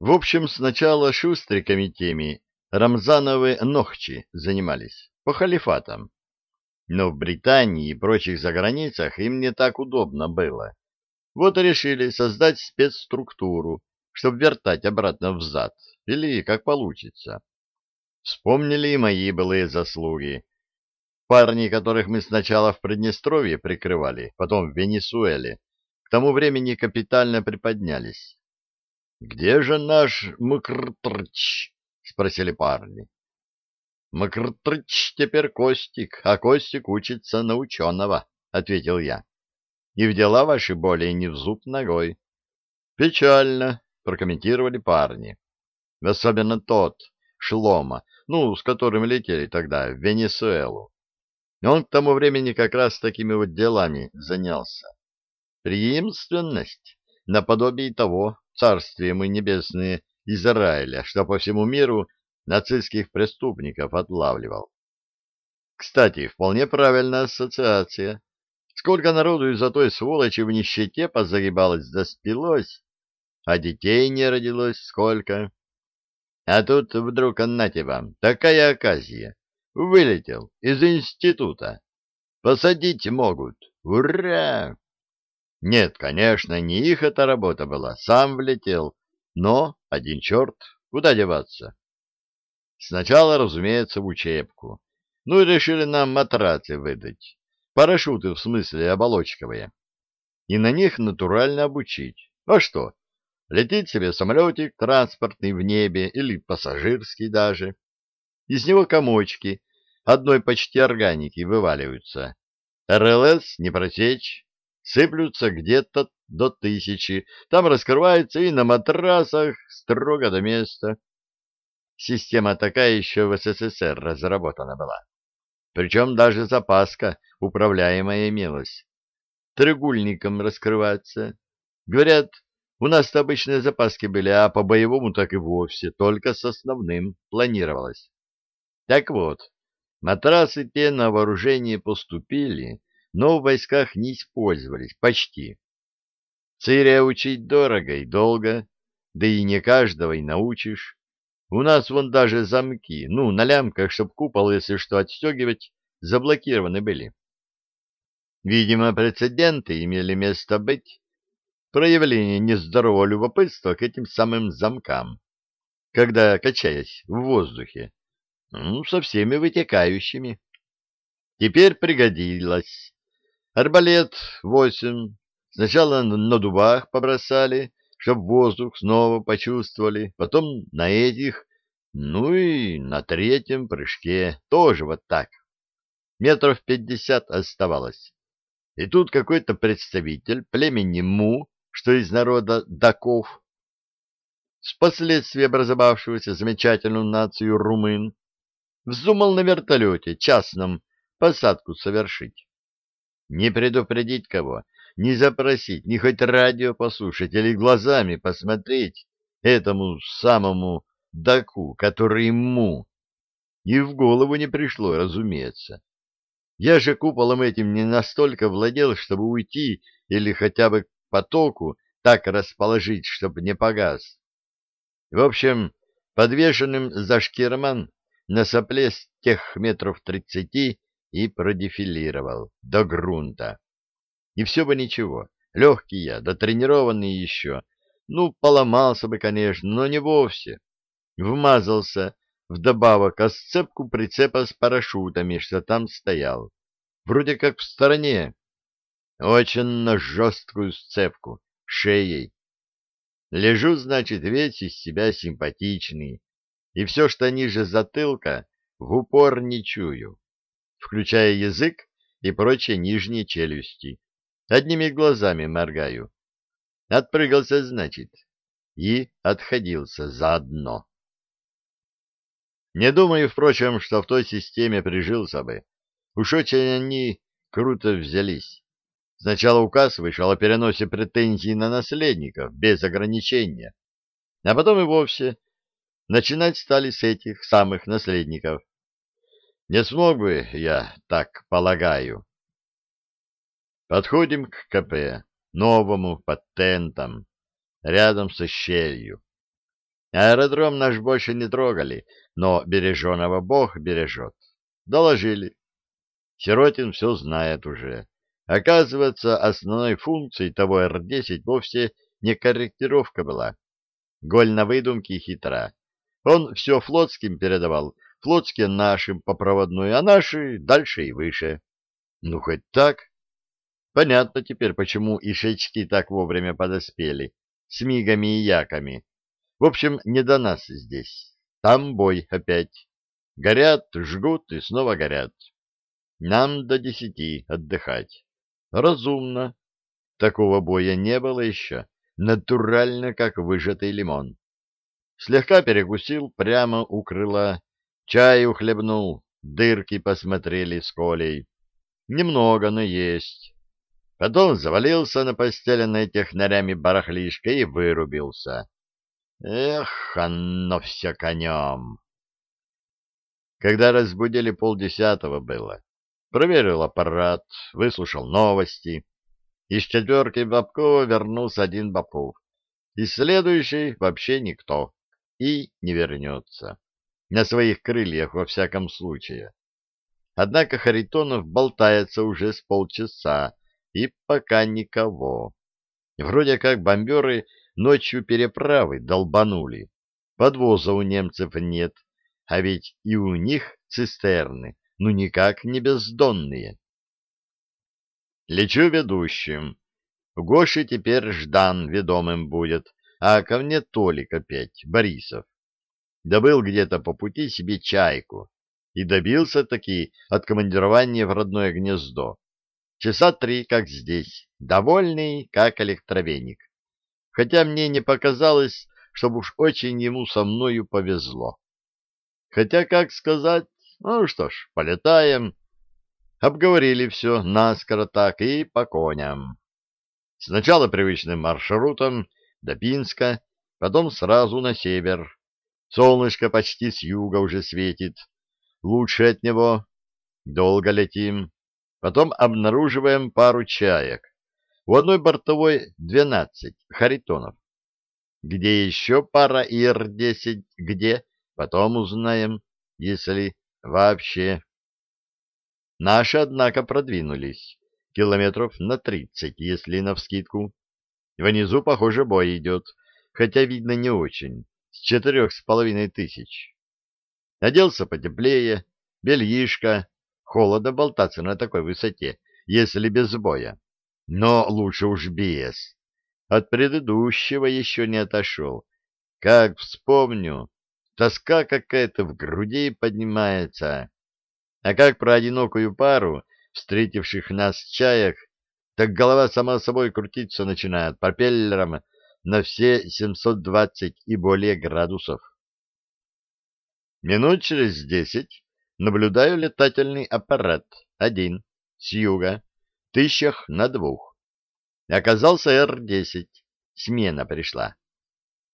В общем, сначала шустриками теми Рамзановы Нохчи занимались, по халифатам. Но в Британии и прочих заграницах им не так удобно было. Вот и решили создать спецструктуру, чтобы вертать обратно взад, или как получится. Вспомнили и мои былые заслуги. Парни, которых мы сначала в Приднестровье прикрывали, потом в Венесуэле, к тому времени капитально приподнялись. — Где же наш Мкртрч? — спросили парни. — Мкртрч теперь Костик, а Костик учится на ученого, — ответил я. — И в дела ваши более не в зуб ногой. — Печально, — прокомментировали парни. Особенно тот, Шлома, ну, с которым летели тогда в Венесуэлу. Он к тому времени как раз такими вот делами занялся. Преемственность наподобие того царствия мы небесные Израиля, что по всему миру нацистских преступников отлавливал. Кстати, вполне правильная ассоциация. Сколько народу из-за той сволочи в нищете позагибалось да спилось, а детей не родилось сколько. А тут вдруг, нате вам, такая оказия. Вылетел из института. Посадить могут. Ура! Нет, конечно, не их эта работа была, сам влетел. Но один черт, куда деваться? Сначала, разумеется, в учебку. Ну и решили нам матрацы выдать. Парашюты, в смысле, оболочковые. И на них натурально обучить. А что? Летит себе самолетик транспортный в небе или пассажирский даже. Из него комочки одной почти органики вываливаются. РЛС не просечь, сыплются где-то до тысячи, там раскрывается и на матрасах строго до места. Система такая еще в СССР разработана была. Причем даже запаска управляемая имелась. Треугольником раскрываться. Говорят, у нас-то обычные запаски были, а по боевому так и вовсе, только с основным планировалось. Так вот, матрасы те на вооружение поступили, но в войсках не использовались почти. Циря учить дорого и долго, да и не каждого и научишь. У нас вон даже замки, ну, на лямках, чтоб купол, если что, отстегивать, заблокированы были. Видимо, прецеденты имели место быть, проявление нездорового любопытства к этим самым замкам, когда качаясь в воздухе, ну, со всеми вытекающими. Теперь пригодилось. Арбалет восемь. Сначала на дубах побросали, чтоб воздух снова почувствовали, потом на этих, ну и на третьем прыжке тоже вот так. Метров пятьдесят оставалось. И тут какой-то представитель племени Му что из народа даков, с последствий образовавшегося замечательную нацию румын, вздумал на вертолете частном посадку совершить. Не предупредить кого, не запросить, не хоть радио послушать или глазами посмотреть этому самому даку, который ему. И в голову не пришло, разумеется. Я же куполом этим не настолько владел, чтобы уйти или хотя бы потоку так расположить, чтобы не погас. В общем, подвешенным за шкирман на сопле с тех метров тридцати и продефилировал до грунта. И все бы ничего, легкий я, да тренированный еще. Ну, поломался бы, конечно, но не вовсе. Вмазался вдобавок о сцепку прицепа с парашютами, что там стоял. Вроде как в стороне, очень на жесткую сцепку, шеей. Лежу, значит, весь из себя симпатичный, и все, что ниже затылка, в упор не чую, включая язык и прочие нижние челюсти. Одними глазами моргаю. Отпрыгался, значит, и отходился заодно. Не думаю, впрочем, что в той системе прижился бы. Уж очень они круто взялись. Сначала указ вышел о переносе претензий на наследников без ограничения, а потом и вовсе начинать стали с этих самых наследников. Не смог бы я, так полагаю. Подходим к КП, новому, под тентом, рядом со щелью. Аэродром наш больше не трогали, но береженого Бог бережет. Доложили. Сиротин все знает уже. Оказывается, основной функцией того Р-10 вовсе не корректировка была. Голь на выдумке хитра. Он все флотским передавал, флотские нашим по проводной, а наши дальше и выше. Ну, хоть так. Понятно теперь, почему ишечки так вовремя подоспели, с мигами и яками. В общем, не до нас здесь. Там бой опять. Горят, жгут и снова горят. Нам до десяти отдыхать. Разумно. Такого боя не было еще. Натурально, как выжатый лимон. Слегка перекусил прямо у крыла. Чай ухлебнул, дырки посмотрели с Колей. Немного, но есть. Потом завалился на постеленное технарями барахлишко и вырубился. Эх, оно все конем. Когда разбудили полдесятого было, проверил аппарат, выслушал новости. Из четверки Бабкова вернулся один Бабков. И следующий вообще никто. И не вернется. На своих крыльях, во всяком случае. Однако Харитонов болтается уже с полчаса, и пока никого. Вроде как бомберы ночью переправы долбанули. Подвоза у немцев нет, а ведь и у них цистерны, ну никак не бездонные. Лечу ведущим. Гоши теперь Ждан ведомым будет, а ко мне Толик опять, Борисов. Добыл где-то по пути себе чайку и добился таки от командирования в родное гнездо. Часа три, как здесь, довольный, как электровеник. Хотя мне не показалось, чтобы уж очень ему со мною повезло. Хотя, как сказать, ну что ж, полетаем. Обговорили все наскоро так и по коням. Сначала привычным маршрутом до Пинска, потом сразу на север. Солнышко почти с юга уже светит. Лучше от него. Долго летим. Потом обнаруживаем пару чаек. У одной бортовой двенадцать харитонов. Где еще пара ИР-10, где, потом узнаем, если вообще. Наши, однако, продвинулись. Километров на тридцать, если навскидку. Внизу, похоже, бой идет, хотя видно не очень, с четырех с половиной тысяч. Оделся потеплее, бельишко, Холодно болтаться на такой высоте, если без боя. Но лучше уж без. От предыдущего еще не отошел. Как вспомню, тоска какая-то в груди поднимается. А как про одинокую пару, встретивших нас в чаях, так голова сама собой крутиться начинает пропеллером на все 720 и более градусов. Минут через десять Наблюдаю летательный аппарат, один, с юга, тысячах на двух. Оказался Р-10, смена пришла.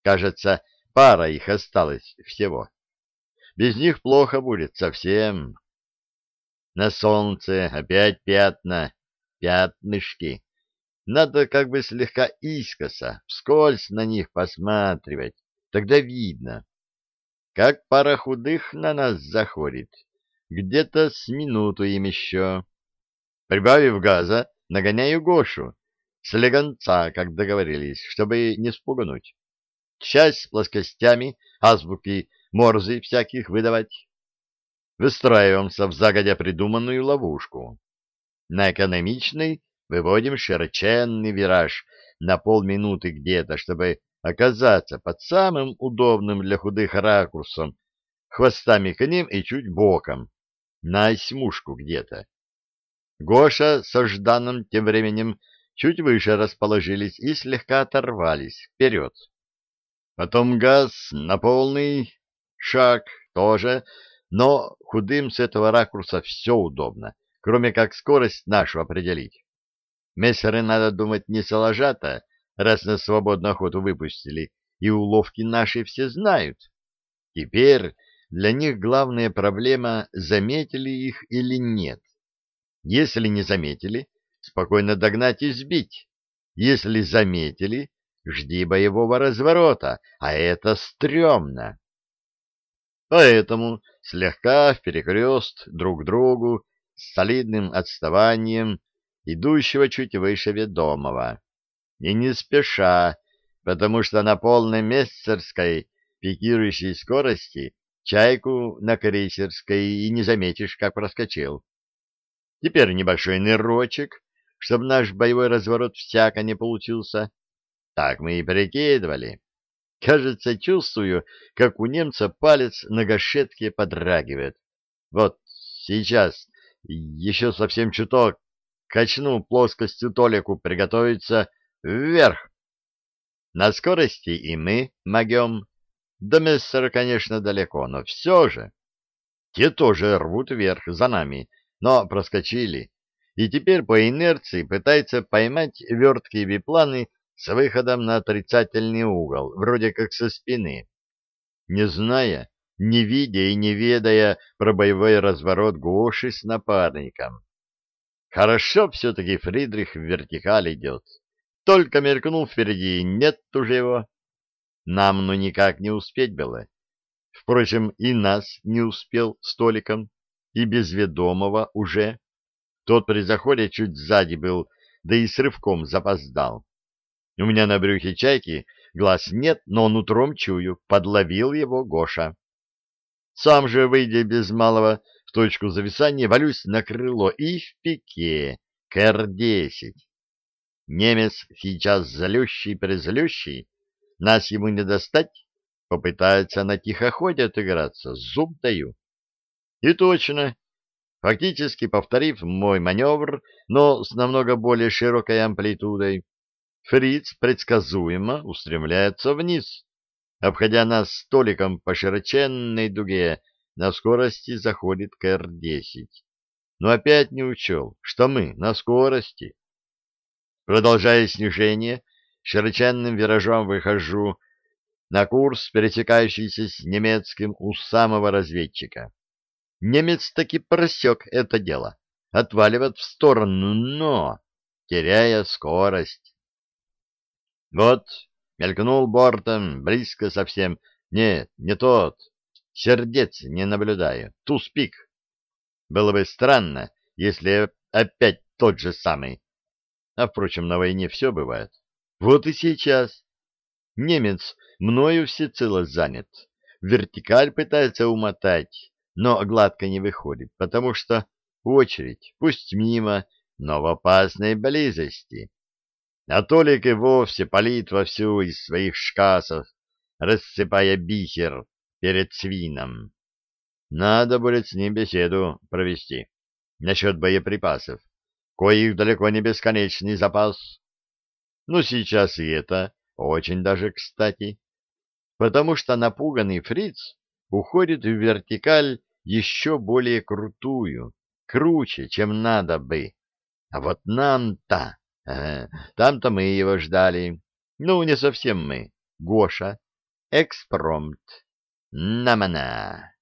Кажется, пара их осталась всего. Без них плохо будет совсем. На солнце опять пятна, пятнышки. Надо как бы слегка искоса, вскользь на них посматривать, тогда видно. Как пара худых на нас заходит, где-то с минуту им еще. Прибавив газа, нагоняю Гошу, слегонца, как договорились, чтобы не спугнуть. Часть с плоскостями, азбуки, морзы всяких выдавать. Выстраиваемся в загодя придуманную ловушку. На экономичной выводим широченный вираж на полминуты где-то, чтобы оказаться под самым удобным для худых ракурсом, хвостами к ним и чуть боком, на осьмушку где-то. Гоша со Жданом тем временем чуть выше расположились и слегка оторвались вперед. Потом газ на полный шаг тоже, но худым с этого ракурса все удобно, кроме как скорость нашу определить. Мессеры, надо думать, не соложата, раз на свободную охоту выпустили, и уловки наши все знают. Теперь для них главная проблема, заметили их или нет. Если не заметили, спокойно догнать и сбить. Если заметили, жди боевого разворота, а это стрёмно. Поэтому слегка вперекрест друг другу с солидным отставанием идущего чуть выше ведомого. И не спеша, потому что на полной мессерской пикирующей скорости чайку на крейсерской и не заметишь, как проскочил. Теперь небольшой нырочек, чтобы наш боевой разворот всяко не получился. Так мы и прикидывали. Кажется, чувствую, как у немца палец на гашетке подрагивает. Вот сейчас, еще совсем чуток, качну плоскостью Толику приготовиться вверх. На скорости и мы могем. До Мессера, конечно, далеко, но все же. Те тоже рвут вверх за нами, но проскочили. И теперь по инерции пытается поймать верткие бипланы с выходом на отрицательный угол, вроде как со спины. Не зная, не видя и не ведая про боевой разворот Гоши с напарником. Хорошо все-таки Фридрих в вертикаль идет. Только мелькнул впереди, нет уже его. Нам ну никак не успеть было. Впрочем, и нас не успел столиком, и без ведомого уже. Тот при заходе чуть сзади был, да и с рывком запоздал. У меня на брюхе чайки глаз нет, но нутром чую, подловил его Гоша. Сам же, выйдя без малого точку зависания, валюсь на крыло и в пике, КР-10. Немец сейчас злющий-презлющий, нас ему не достать, попытается на тихоходе отыграться, зуб даю. И точно, фактически повторив мой маневр, но с намного более широкой амплитудой, Фриц предсказуемо устремляется вниз, обходя нас столиком по широченной дуге, на скорости заходит к Р-10. Но опять не учел, что мы на скорости. Продолжая снижение, широченным виражом выхожу на курс, пересекающийся с немецким у самого разведчика. Немец таки просек это дело, отваливает в сторону, но теряя скорость. Вот, мелькнул бортом, близко совсем. Нет, не тот. Сердец не наблюдаю. Туз-пик. Было бы странно, если опять тот же самый. А, впрочем, на войне все бывает. Вот и сейчас. Немец мною всецело занят. Вертикаль пытается умотать, но гладко не выходит, потому что очередь, пусть мимо, но в опасной близости а Толик и вовсе палит вовсю из своих шкасов, рассыпая бисер перед свином. Надо будет с ним беседу провести насчет боеприпасов, коих далеко не бесконечный запас. Ну, сейчас и это очень даже кстати, потому что напуганный фриц уходит в вертикаль еще более крутую, круче, чем надо бы. А вот нам-то там-то мы его ждали. Ну, не совсем мы. Гоша. Экспромт. Намана.